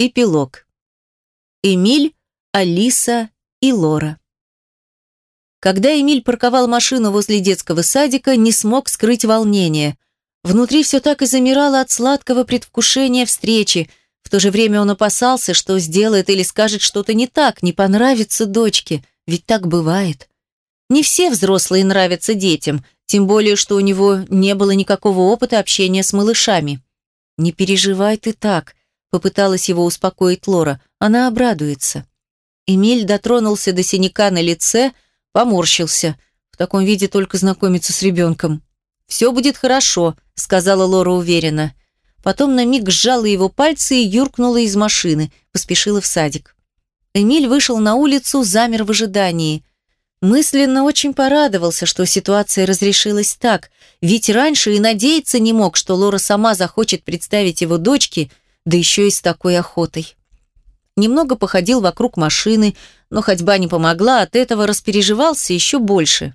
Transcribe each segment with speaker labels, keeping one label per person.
Speaker 1: Эпилог. Эмиль, Алиса и Лора. Когда Эмиль парковал машину возле детского садика, не смог скрыть волнение. Внутри все так и замирало от сладкого предвкушения встречи. В то же время он опасался, что сделает или скажет что-то не так, не понравится дочке. Ведь так бывает. Не все взрослые нравятся детям, тем более, что у него не было никакого опыта общения с малышами. «Не переживай ты так», Попыталась его успокоить Лора. Она обрадуется. Эмиль дотронулся до синяка на лице, поморщился. В таком виде только знакомиться с ребенком. «Все будет хорошо», — сказала Лора уверенно. Потом на миг сжала его пальцы и юркнула из машины, поспешила в садик. Эмиль вышел на улицу, замер в ожидании. Мысленно очень порадовался, что ситуация разрешилась так, ведь раньше и надеяться не мог, что Лора сама захочет представить его дочке – да еще и с такой охотой. Немного походил вокруг машины, но ходьба не помогла, от этого распереживался еще больше.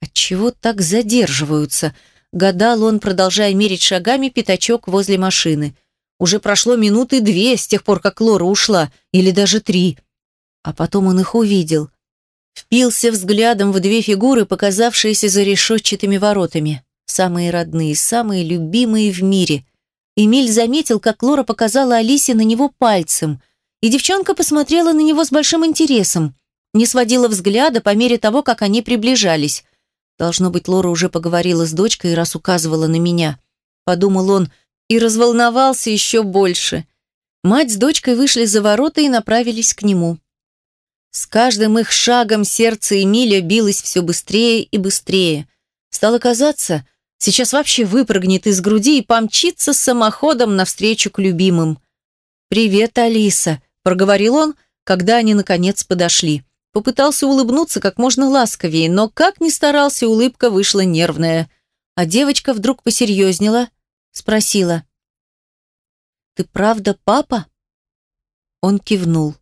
Speaker 1: Отчего так задерживаются? Гадал он, продолжая мерить шагами пятачок возле машины. Уже прошло минуты две с тех пор, как Лора ушла, или даже три. А потом он их увидел. Впился взглядом в две фигуры, показавшиеся за решетчатыми воротами. Самые родные, самые любимые в мире – Эмиль заметил, как Лора показала Алисе на него пальцем, и девчонка посмотрела на него с большим интересом, не сводила взгляда по мере того, как они приближались. Должно быть, Лора уже поговорила с дочкой, раз указывала на меня. Подумал он и разволновался еще больше. Мать с дочкой вышли за ворота и направились к нему. С каждым их шагом сердце Эмиля билось все быстрее и быстрее. Стало казаться, Сейчас вообще выпрыгнет из груди и помчится самоходом навстречу к любимым. «Привет, Алиса», – проговорил он, когда они наконец подошли. Попытался улыбнуться как можно ласковее, но как ни старался, улыбка вышла нервная. А девочка вдруг посерьезнела, спросила. «Ты правда папа?» Он кивнул.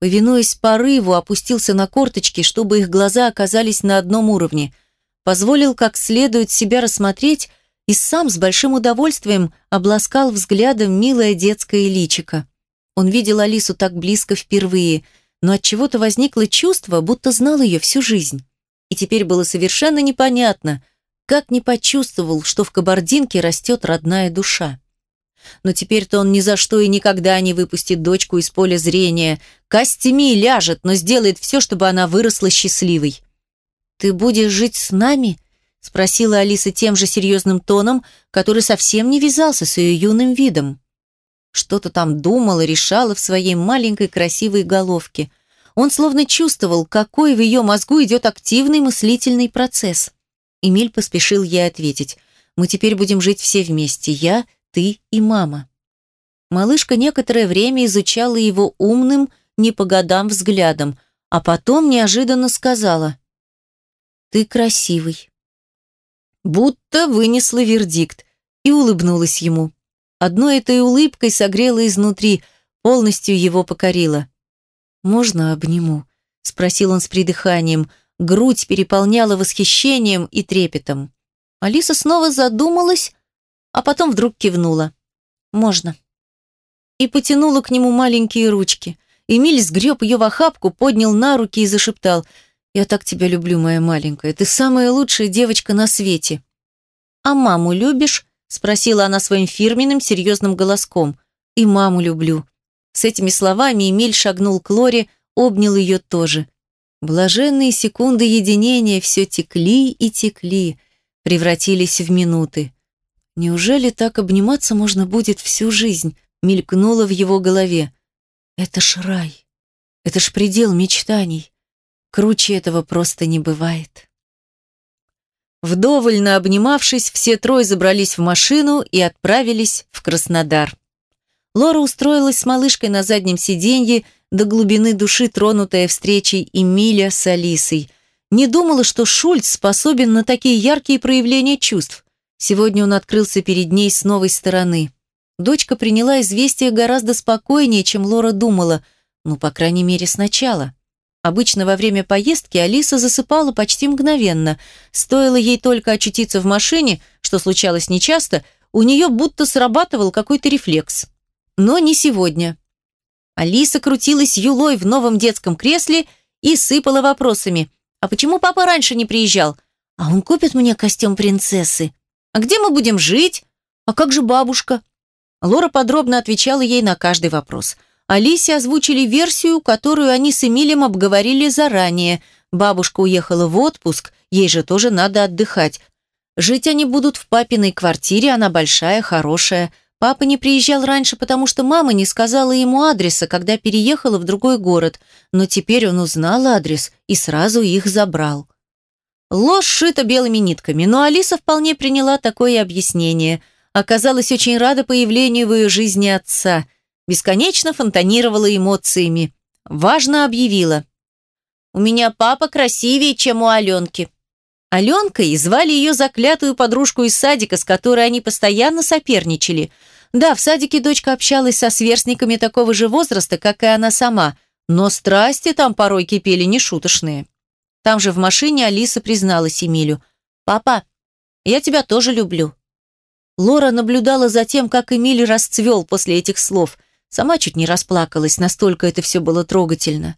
Speaker 1: Повинуясь порыву, опустился на корточки, чтобы их глаза оказались на одном уровне – позволил как следует себя рассмотреть и сам с большим удовольствием обласкал взглядом милое детское личико. Он видел Алису так близко впервые, но от чего то возникло чувство, будто знал ее всю жизнь. И теперь было совершенно непонятно, как не почувствовал, что в кабардинке растет родная душа. Но теперь-то он ни за что и никогда не выпустит дочку из поля зрения. Костями ляжет, но сделает все, чтобы она выросла счастливой. «Ты будешь жить с нами?» – спросила Алиса тем же серьезным тоном, который совсем не вязался с ее юным видом. Что-то там думала, решала в своей маленькой красивой головке. Он словно чувствовал, какой в ее мозгу идет активный мыслительный процесс. Эмиль поспешил ей ответить. «Мы теперь будем жить все вместе, я, ты и мама». Малышка некоторое время изучала его умным, не по годам взглядом, а потом неожиданно сказала – ты красивый». Будто вынесла вердикт и улыбнулась ему. Одной этой улыбкой согрела изнутри, полностью его покорила. «Можно обниму?» – спросил он с придыханием. Грудь переполняла восхищением и трепетом. Алиса снова задумалась, а потом вдруг кивнула. «Можно». И потянула к нему маленькие ручки. Эмиль сгреб ее в охапку, поднял на руки и зашептал – я так тебя люблю, моя маленькая. Ты самая лучшая девочка на свете. А маму любишь? Спросила она своим фирменным серьезным голоском. И маму люблю. С этими словами Эмиль шагнул к Лоре, обнял ее тоже. Блаженные секунды единения все текли и текли, превратились в минуты. Неужели так обниматься можно будет всю жизнь? Мелькнуло в его голове. Это ж рай. Это ж предел мечтаний. Круче этого просто не бывает. Вдоволь обнимавшись, все трое забрались в машину и отправились в Краснодар. Лора устроилась с малышкой на заднем сиденье, до глубины души тронутая встречей Эмиля с Алисой. Не думала, что Шульц способен на такие яркие проявления чувств. Сегодня он открылся перед ней с новой стороны. Дочка приняла известие гораздо спокойнее, чем Лора думала, ну, по крайней мере, сначала. Обычно во время поездки Алиса засыпала почти мгновенно. Стоило ей только очутиться в машине, что случалось нечасто, у нее будто срабатывал какой-то рефлекс. Но не сегодня. Алиса крутилась юлой в новом детском кресле и сыпала вопросами. «А почему папа раньше не приезжал? А он купит мне костюм принцессы? А где мы будем жить? А как же бабушка?» Лора подробно отвечала ей на каждый вопрос. Алисе озвучили версию, которую они с Эмилем обговорили заранее. Бабушка уехала в отпуск, ей же тоже надо отдыхать. Жить они будут в папиной квартире, она большая, хорошая. Папа не приезжал раньше, потому что мама не сказала ему адреса, когда переехала в другой город, но теперь он узнал адрес и сразу их забрал. Ложь шита белыми нитками, но Алиса вполне приняла такое объяснение. Оказалась очень рада появлению в ее жизни отца. Бесконечно фонтанировала эмоциями. Важно объявила. «У меня папа красивее, чем у Аленки». Аленкой звали ее заклятую подружку из садика, с которой они постоянно соперничали. Да, в садике дочка общалась со сверстниками такого же возраста, как и она сама, но страсти там порой кипели нешуточные. Там же в машине Алиса призналась Эмилю. «Папа, я тебя тоже люблю». Лора наблюдала за тем, как Эмиль расцвел после этих слов. Сама чуть не расплакалась, настолько это все было трогательно.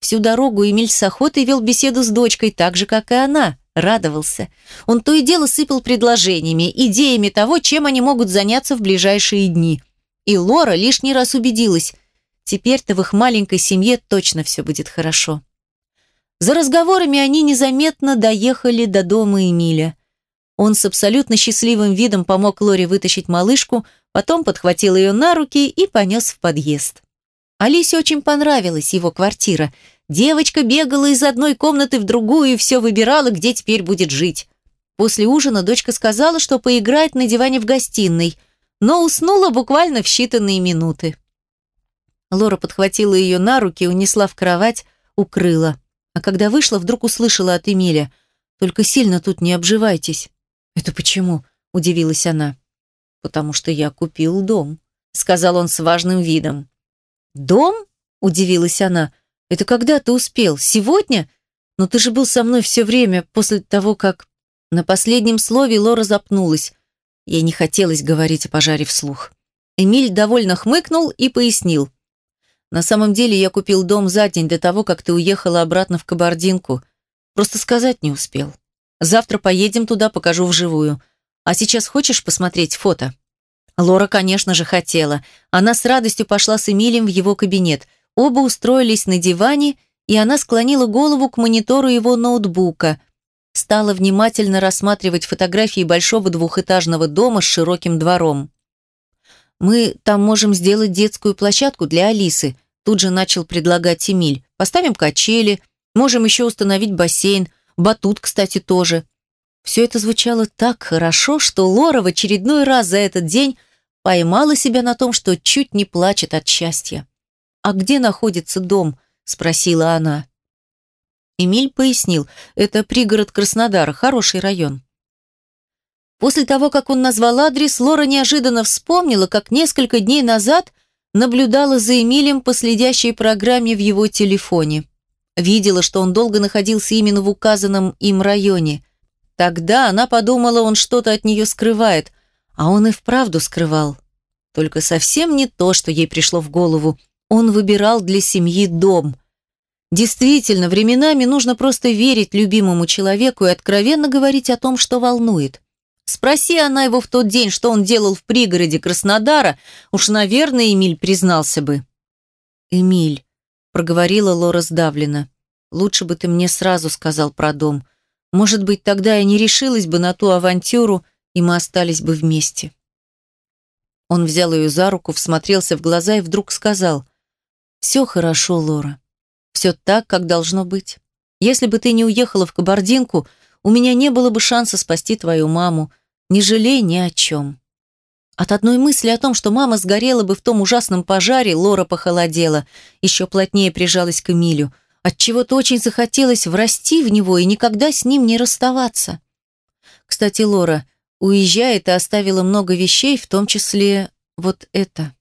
Speaker 1: Всю дорогу Эмиль с охотой вел беседу с дочкой, так же, как и она радовался. Он то и дело сыпал предложениями, идеями того, чем они могут заняться в ближайшие дни. И Лора лишний раз убедилась, теперь-то в их маленькой семье точно все будет хорошо. За разговорами они незаметно доехали до дома Эмиля. Он с абсолютно счастливым видом помог Лоре вытащить малышку, потом подхватил ее на руки и понес в подъезд. Алисе очень понравилась его квартира – Девочка бегала из одной комнаты в другую и все выбирала, где теперь будет жить. После ужина дочка сказала, что поиграет на диване в гостиной, но уснула буквально в считанные минуты. Лора подхватила ее на руки, унесла в кровать, укрыла. А когда вышла, вдруг услышала от Эмиля. «Только сильно тут не обживайтесь». «Это почему?» – удивилась она. «Потому что я купил дом», – сказал он с важным видом. «Дом?» – удивилась она. Это когда ты успел? Сегодня? Но ты же был со мной все время после того, как...» На последнем слове Лора запнулась. Ей не хотелось говорить о пожаре вслух. Эмиль довольно хмыкнул и пояснил. «На самом деле я купил дом за день до того, как ты уехала обратно в Кабардинку. Просто сказать не успел. Завтра поедем туда, покажу вживую. А сейчас хочешь посмотреть фото?» Лора, конечно же, хотела. Она с радостью пошла с Эмилем в его кабинет – Оба устроились на диване, и она склонила голову к монитору его ноутбука. Стала внимательно рассматривать фотографии большого двухэтажного дома с широким двором. «Мы там можем сделать детскую площадку для Алисы», тут же начал предлагать Эмиль. «Поставим качели, можем еще установить бассейн, батут, кстати, тоже». Все это звучало так хорошо, что Лора в очередной раз за этот день поймала себя на том, что чуть не плачет от счастья. «А где находится дом?» – спросила она. Эмиль пояснил, это пригород Краснодара, хороший район. После того, как он назвал адрес, Лора неожиданно вспомнила, как несколько дней назад наблюдала за Эмилем по следящей программе в его телефоне. Видела, что он долго находился именно в указанном им районе. Тогда она подумала, он что-то от нее скрывает, а он и вправду скрывал. Только совсем не то, что ей пришло в голову. Он выбирал для семьи дом. Действительно, временами нужно просто верить любимому человеку и откровенно говорить о том, что волнует. Спроси она его в тот день, что он делал в пригороде Краснодара, уж, наверное, Эмиль признался бы. «Эмиль», — проговорила Лора сдавленно, — «лучше бы ты мне сразу сказал про дом. Может быть, тогда я не решилась бы на ту авантюру, и мы остались бы вместе». Он взял ее за руку, всмотрелся в глаза и вдруг сказал, все хорошо, Лора. Все так, как должно быть. Если бы ты не уехала в Кабардинку, у меня не было бы шанса спасти твою маму. Не жалей ни о чем. От одной мысли о том, что мама сгорела бы в том ужасном пожаре, Лора похолодела, еще плотнее прижалась к Эмилю. Отчего-то очень захотелось врасти в него и никогда с ним не расставаться. Кстати, Лора, уезжая, ты оставила много вещей, в том числе вот это.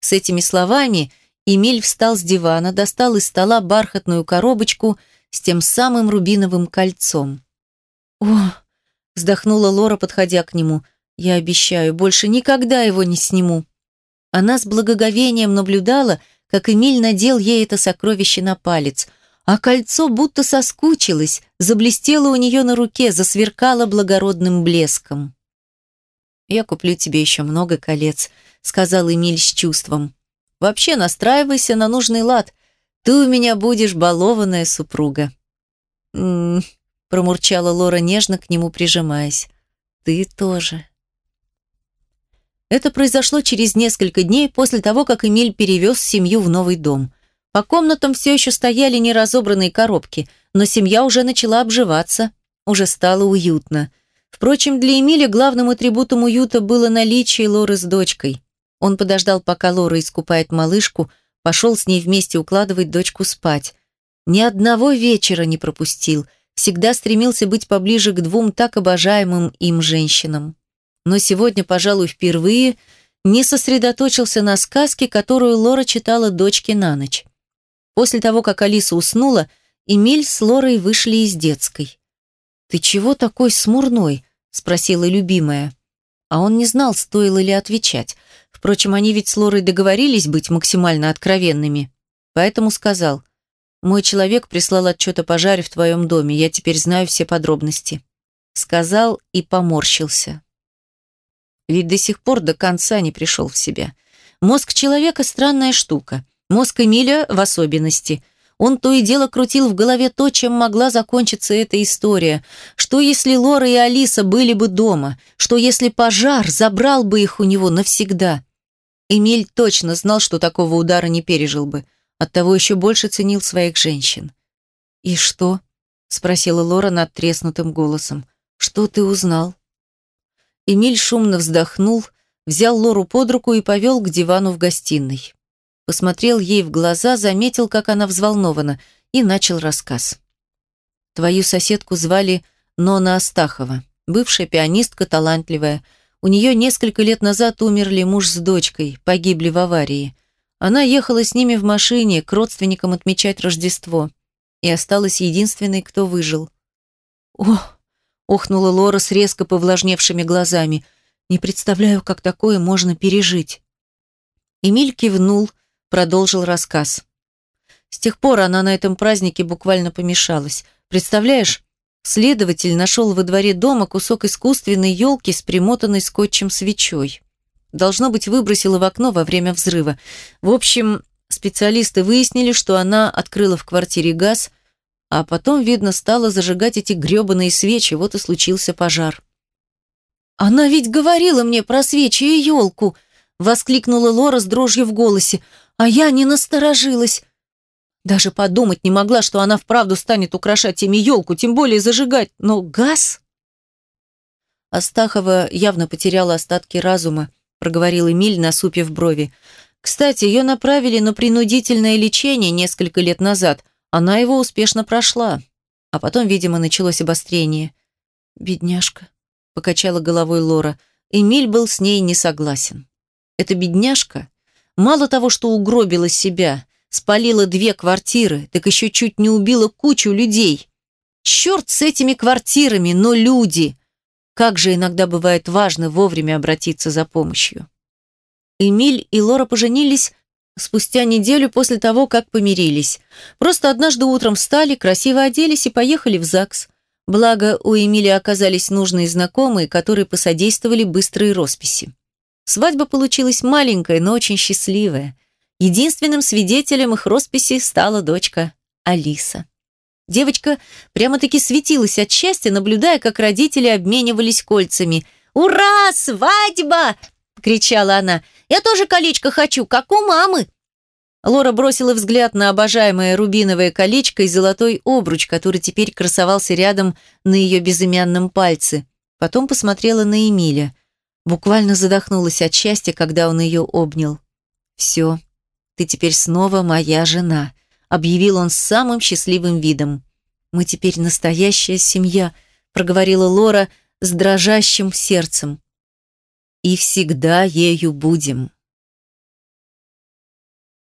Speaker 1: С этими словами Эмиль встал с дивана, достал из стола бархатную коробочку с тем самым рубиновым кольцом. «О!» – вздохнула Лора, подходя к нему. «Я обещаю, больше никогда его не сниму». Она с благоговением наблюдала, как Эмиль надел ей это сокровище на палец, а кольцо будто соскучилось, заблестело у нее на руке, засверкало благородным блеском. «Я куплю тебе еще много колец», — сказал Эмиль с чувством. «Вообще настраивайся на нужный лад. Ты у меня будешь балованная супруга». «М-м-м», промурчала Лора, нежно к нему прижимаясь. «Ты тоже». Это произошло через несколько дней после того, как Эмиль перевез семью в новый дом. По комнатам все еще стояли неразобранные коробки, но семья уже начала обживаться, уже стало уютно. Впрочем, для Эмиля главным атрибутом уюта было наличие Лоры с дочкой. Он подождал, пока Лора искупает малышку, пошел с ней вместе укладывать дочку спать. Ни одного вечера не пропустил, всегда стремился быть поближе к двум так обожаемым им женщинам. Но сегодня, пожалуй, впервые не сосредоточился на сказке, которую Лора читала дочке на ночь. После того, как Алиса уснула, Эмиль с Лорой вышли из детской. «Ты чего такой смурной?» – спросила любимая. А он не знал, стоило ли отвечать. Впрочем, они ведь с Лорой договорились быть максимально откровенными. Поэтому сказал, «Мой человек прислал отчет о пожаре в твоем доме, я теперь знаю все подробности». Сказал и поморщился. Ведь до сих пор до конца не пришел в себя. Мозг человека – странная штука. Мозг Эмиля в особенности – он то и дело крутил в голове то, чем могла закончиться эта история. Что если Лора и Алиса были бы дома? Что если пожар забрал бы их у него навсегда? Эмиль точно знал, что такого удара не пережил бы. Оттого еще больше ценил своих женщин. «И что?» – спросила Лора над треснутым голосом. «Что ты узнал?» Эмиль шумно вздохнул, взял Лору под руку и повел к дивану в гостиной посмотрел ей в глаза, заметил, как она взволнована, и начал рассказ. Твою соседку звали Нона Астахова, бывшая пианистка, талантливая. У нее несколько лет назад умерли муж с дочкой, погибли в аварии. Она ехала с ними в машине к родственникам отмечать Рождество и осталась единственной, кто выжил. «Ох!» – охнула Лора с резко повлажневшими глазами. «Не представляю, как такое можно пережить». Эмиль кивнул, продолжил рассказ. С тех пор она на этом празднике буквально помешалась. Представляешь, следователь нашел во дворе дома кусок искусственной елки с примотанной скотчем свечой. Должно быть, выбросила в окно во время взрыва. В общем, специалисты выяснили, что она открыла в квартире газ, а потом, видно, стала зажигать эти грёбаные свечи, вот и случился пожар. «Она ведь говорила мне про свечи и елку!» — воскликнула Лора с дрожью в голосе. А я не насторожилась. Даже подумать не могла, что она вправду станет украшать ими елку, тем более зажигать. Но газ... Астахова явно потеряла остатки разума, проговорил Эмиль, насупив брови. Кстати, ее направили на принудительное лечение несколько лет назад. Она его успешно прошла. А потом, видимо, началось обострение. «Бедняжка», — покачала головой Лора. Эмиль был с ней не согласен. Эта бедняжка Мало того, что угробила себя, спалила две квартиры, так еще чуть не убила кучу людей. Черт с этими квартирами, но люди! Как же иногда бывает важно вовремя обратиться за помощью. Эмиль и Лора поженились спустя неделю после того, как помирились. Просто однажды утром встали, красиво оделись и поехали в ЗАГС. Благо, у Эмилия оказались нужные знакомые, которые посодействовали быстрой росписи. Свадьба получилась маленькая, но очень счастливая. Единственным свидетелем их росписи стала дочка Алиса. Девочка прямо-таки светилась от счастья, наблюдая, как родители обменивались кольцами. «Ура! Свадьба!» – кричала она. «Я тоже колечко хочу, как у мамы!» Лора бросила взгляд на обожаемое рубиновое колечко и золотой обруч, который теперь красовался рядом на ее безымянном пальце. Потом посмотрела на Эмиля. Буквально задохнулась от счастья, когда он ее обнял. «Все, ты теперь снова моя жена», — объявил он с самым счастливым видом. «Мы теперь настоящая семья», — проговорила Лора с дрожащим сердцем. «И всегда ею будем».